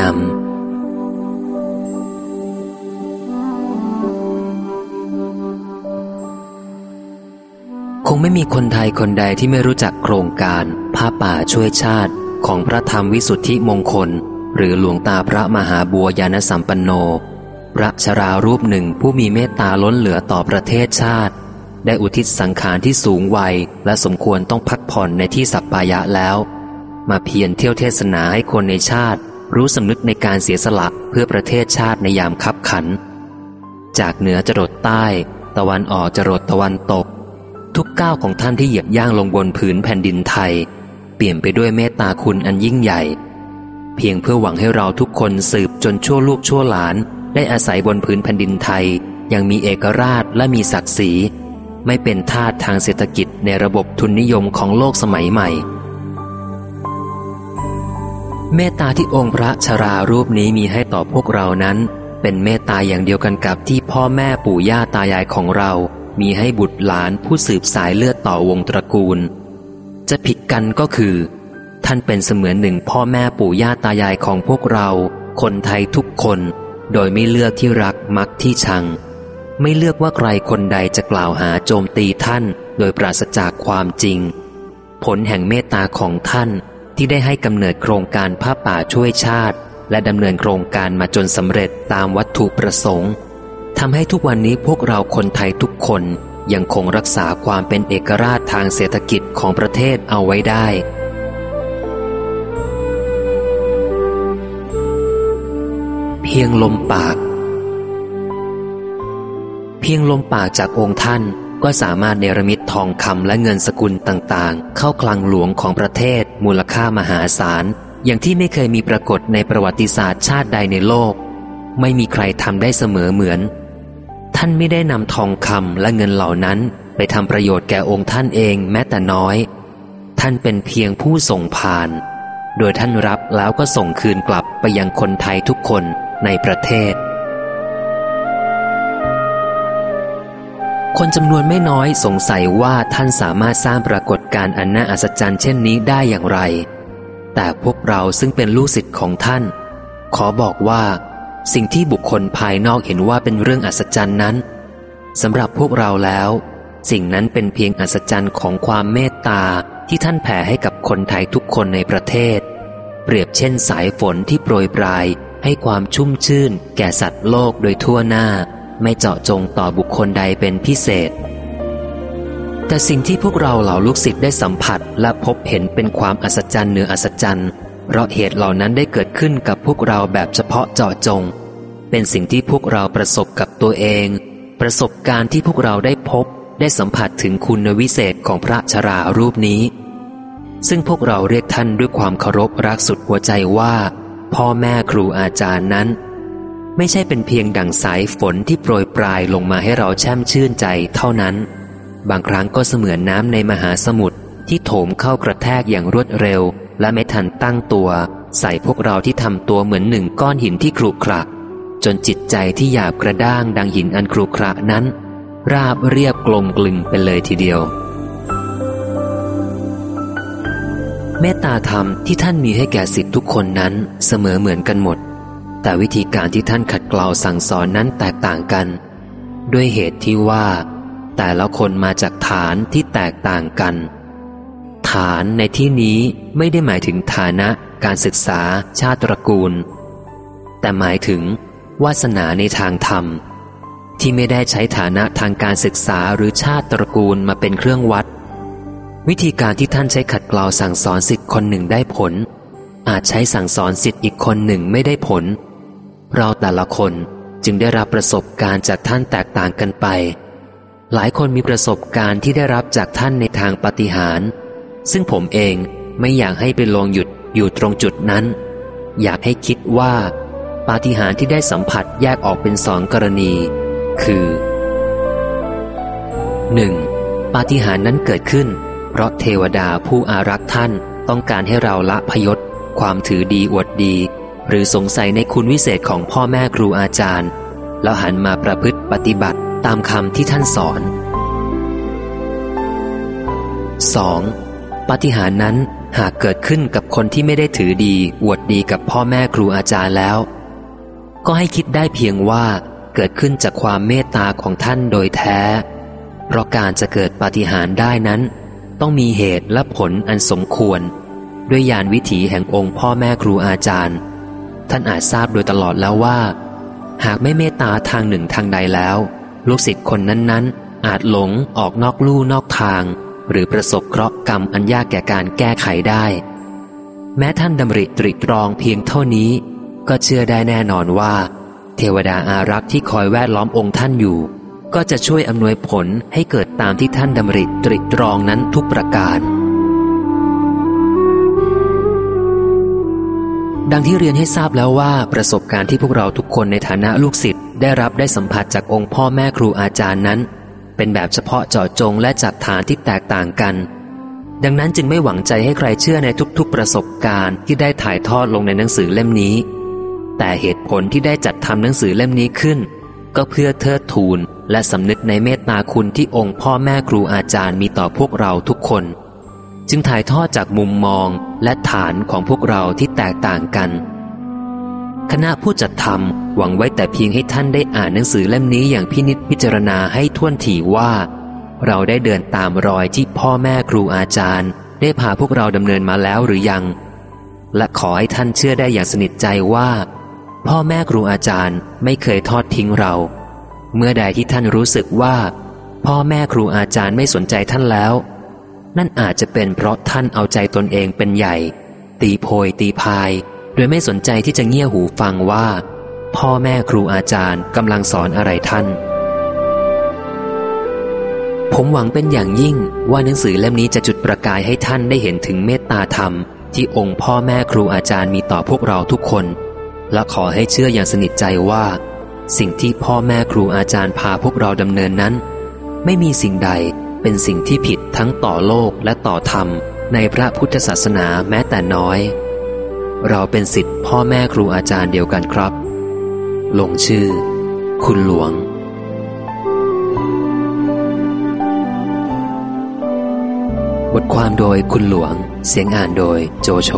นำ คงไม่มีคนไทยคนใดที่ไม่รู้จักโครงการผ้าป่าช่วยชาติของพระธรรมวิสุทธิมงคล หรือหลวงตาพระมหาบัวยานสัมปันโน พระชรารูปหนึ่งผู้มีเมตตาล้นเหลือต่อประเทศชาติ ได้อุทิศสังขารที่สูงวัย และสมควรต้องพักผ่อนในที่สัปปายะแล้ว มาเพียรเที่ยวเทศนาให้คนในชาติ รู้สำนึกในการเสียสละเพื่อประเทศชาติในยามคับขัน จากเหนือจรดใต้ ตะวันออกจรดตะวันตก ทุกก้าวของท่านที่เหยียบย่างลงบนผืนแผ่นดินไทย เปลี่ยนไปด้วยเมตตาคุณอันยิ่งใหญ่ เพียงเพื่อหวังให้เราทุกคนสืบจนชั่วลูกชั่วหลาน ได้อาศัยบนผืนแผ่นดินไทย ยังมีเอกราชและมีศักดิ์ศรีไม่เป็นทาสทางเศรษฐกิจในระบบทุนนิยมของโลกสมัยใหม่ เมตตาที่องค์พระชรารูปนี้มีให้ต่อพวกเรานั้น เป็นเมตตาอย่างเดียวกันกับที่พ่อแม่ปู่ย่าตายายของเรา มีให้บุตรหลานผู้สืบสายเลือดต่อวงตระกูล จะผิดกันก็คือ ท่านเป็นเสมือนหนึ่งพ่อแม่ปู่ย่าตายายของพวกเรา คนไทยทุกคน โดยไม่เลือกที่รักมักที่ชัง ไม่เลือกว่าใครคนใดจะกล่าวหาโจมตีท่าน โดยปราศจากความจริง ผลแห่งเมตตาของท่าน ที่ได้ให้กำเนิดโครงการผ้าป่าช่วยชาติ และดำเนินโครงการมาจนสำเร็จตามวัตถุประสงค์ทำให้ทุกวันนี้พวกเราคนไทยทุกคนยังคงรักษาความเป็นเอกราชทางเศรษฐกิจของประเทศเอาไว้ได้ เพียงลมปาก เพียงลมปากจากองค์ท่าน ก็สามารถเนรมิตทองคำและเงินสกุลต่างๆ เข้าคลังหลวงของประเทศ มูลค่ามหาศาล อย่างที่ไม่เคยมีปรากฏในประวัติศาสตร์ชาติใดในโลก ไม่มีใครทำได้เสมอเหมือน ท่านไม่ได้นำทองคำและเงินเหล่านั้น ไปทำประโยชน์แก่องค์ท่านเองแม้แต่น้อย ท่านเป็นเพียงผู้ส่งผ่าน โดยท่านรับแล้วก็ส่งคืนกลับไปยังคนไทยทุกคนในประเทศ คนจำนวนไม่น้อยสงสัยว่าท่านสามารถสร้างปรากฏการณ์อันน่าอัศจรรย์เช่นนี้ได้อย่างไร แต่พวกเราซึ่งเป็นลูกศิษย์ของท่าน ขอบอกว่า สิ่งที่บุคคลภายนอกเห็นว่าเป็นเรื่องอัศจรรย์นั้นสำหรับพวกเราแล้ว สิ่งนั้นเป็นเพียงอัศจรรย์ของความเมตตาที่ท่านแผ่ให้กับคนไทยทุกคนในประเทศ เปรียบเช่นสายฝนที่โปรยปลายให้ความชุ่มชื่น แก่สัตว์โลกโดยทั่วหน้า ไม่เจาะจงต่อบุคคลใดเป็นพิเศษ แต่สิ่งที่พวกเราเหล่าลูกศิษย์ได้สัมผัสและพบเห็นเป็นความอัศจรรย์เหนืออัศจรรย์เพราะเหตุเหล่านั้นได้เกิดขึ้นกับพวกเราแบบเฉพาะเจาะจง เป็นสิ่งที่พวกเราประสบกับตัวเอง ประสบการณ์ที่พวกเราได้พบได้สัมผัสถึงคุณวิเศษของพระชรารูปนี้ ซึ่งพวกเราเรียกท่านด้วยความเคารพรักสุดหัวใจว่า พ่อแม่ครูอาจารย์นั้น ไม่ใช่เป็นเพียงดั่งสายฝนที่โปรยปลายลงมาให้เราแช่มชื่นใจเท่านั้น บางครั้งก็เสมือนน้ำในมหาสมุทรที่โถมเข้ากระแทกอย่างรวดเร็ว และไม่ทันตั้งตัว ใส่พวกเราที่ทำตัวเหมือนหนึ่งก้อนหินที่ครุขระจนจิตใจที่หยาบกระด้างดังหินอันครุขระนั้น ราบเรียบกลมกลึงไปเลยทีเดียว เมตตาธรรมที่ท่านมีให้แก่สิทธิทุกคนนั้นเสมอเหมือนกันหมด แต่วิธีการที่ท่านขัดเกลาสั่งสอนนั้นแตกต่างกัน ด้วยเหตุที่ว่า แต่ละคนมาจากฐานที่แตกต่างกัน ฐานในที่นี้ไม่ได้หมายถึงฐานะการศึกษาชาติตระกูล แต่หมายถึง วาสนาในทางธรรม ที่ไม่ได้ใช้ฐานะทางการศึกษาหรือชาติตระกูลมาเป็นเครื่องวัด วิธีการที่ท่านใช้ขัดเกลาสั่งสอนสิทธิ์คนหนึ่งได้ผล อาจใช้สั่งสอนสิทธิ์อีกคนหนึ่งไม่ได้ผล เราแต่ละคนจึงได้รับประสบการณ์จากท่านแตกต่างกันไป หลายคนมีประสบการณ์ที่ได้รับจากท่านในทางปฏิหารซึ่งผมเองไม่อยากให้ไปลงหยุดอยู่ตรงจุดนั้น อยากให้คิดว่า ปาฏิหาริย์ที่ได้สัมผัสแยกออกเป็นสองกรณี คือ 1. ปาฏิหาริย์นั้นเกิดขึ้น เพราะเทวดาผู้อารักษ์ท่านต้องการให้เราละพยศความถือดีอวดดี หรือสงสัยในคุณวิเศษของพ่อแม่ครูอาจารย์ แล้วหันมาประพฤติปฏิบัติตามคำที่ท่านสอน 2. ปาฏิหารินั้นหากเกิดขึ้นกับคนที่ไม่ได้ถือดีอวดดีกับพ่อแม่ครูอาจารย์แล้ว ก็ให้คิดได้เพียงว่าเกิดขึ้นจากความเมตตาของท่านโดยแท้ เพราะการจะเกิดปาฏิหาริย์ได้นั้น ต้องมีเหตุและผลอันสมควร ด้วยยานวิถีแห่งองค์พ่อแม่ครูอาจารย์ ท่านอาจทราบโดยตลอดแล้วว่า หากไม่เมตตาทางหนึ่งทางใดแล้ว ลูกศิษย์คนนั้นๆ อาจหลงออกนอกลู่นอกทาง หรือประสบเคราะห์กรรมอันยากแก่การแก้ไขได้ แม้ท่านดำริตริตรองเพียงเท่านี้ ก็เชื่อได้แน่นอนว่า เทวดาอารักษ์ที่คอยแวดล้อมองค์ท่านอยู่ ก็จะช่วยอำนวยผลให้เกิดตามที่ท่านดำริตริตรองนั้นทุกประการ ดังที่เรียนให้ทราบแล้วว่าประสบการณ์ที่พวกเราทุกคนในฐานะลูกศิษย์ได้รับได้สัมผัสจากองค์พ่อแม่ครูอาจารย์นั้น เป็นแบบเฉพาะเจาะจงและจากฐานที่แตกต่างกัน ดังนั้นจึงไม่หวังใจให้ใครเชื่อในทุกๆ ประสบการณ์ที่ได้ถ่ายทอดลงในหนังสือเล่มนี้ แต่เหตุผลที่ได้จัดทำหนังสือเล่มนี้ขึ้น ก็เพื่อเทิดทูนและสำนึกในเมตตาคุณที่องค์พ่อแม่ครูอาจารย์มีต่อพวกเราทุกคน จึงถ่ายทอดจากมุมมองและฐานของพวกเราที่แตกต่างกัน คณะผู้จัดทำหวังไว้แต่เพียงให้ท่านได้อ่านหนังสือเล่มนี้อย่างพินิจพิจารณาให้ท่วนถี่ว่า เราได้เดินตามรอยที่พ่อแม่ครูอาจารย์ ได้พาพวกเราดำเนินมาแล้วหรือยัง และขอให้ท่านเชื่อได้อย่างสนิทใจว่า พ่อแม่ครูอาจารย์ไม่เคยทอดทิ้งเรา เมื่อใดที่ท่านรู้สึกว่า พ่อแม่ครูอาจารย์ไม่สนใจท่านแล้ว นั่นอาจจะเป็นเพราะท่านเอาใจตนเองเป็นใหญ่ ตีโพยตีพาย โดยไม่สนใจที่จะเงี่ยหูฟังว่า พ่อแม่ครูอาจารย์กำลังสอนอะไรท่าน ผมหวังเป็นอย่างยิ่งว่าหนังสือเล่มนี้จะจุดประกายให้ท่านได้เห็นถึงเมตตาธรรม ที่องค์พ่อแม่ครูอาจารย์มีต่อพวกเราทุกคน และขอให้เชื่ออย่างสนิทใจว่า สิ่งที่พ่อแม่ครูอาจารย์พาพวกเราดำเนินนั้น ไม่มีสิ่งใด เป็นสิ่งที่ผิดทั้งต่อโลกและต่อธรรม ในพระพุทธศาสนาแม้แต่น้อย เราเป็นสิทธิพ่อแม่ครูอาจารย์เดียวกันครับ ลงชื่อ คุณหลวงบทความโดยคุณหลวง เสียงอ่านโดยโจโฉ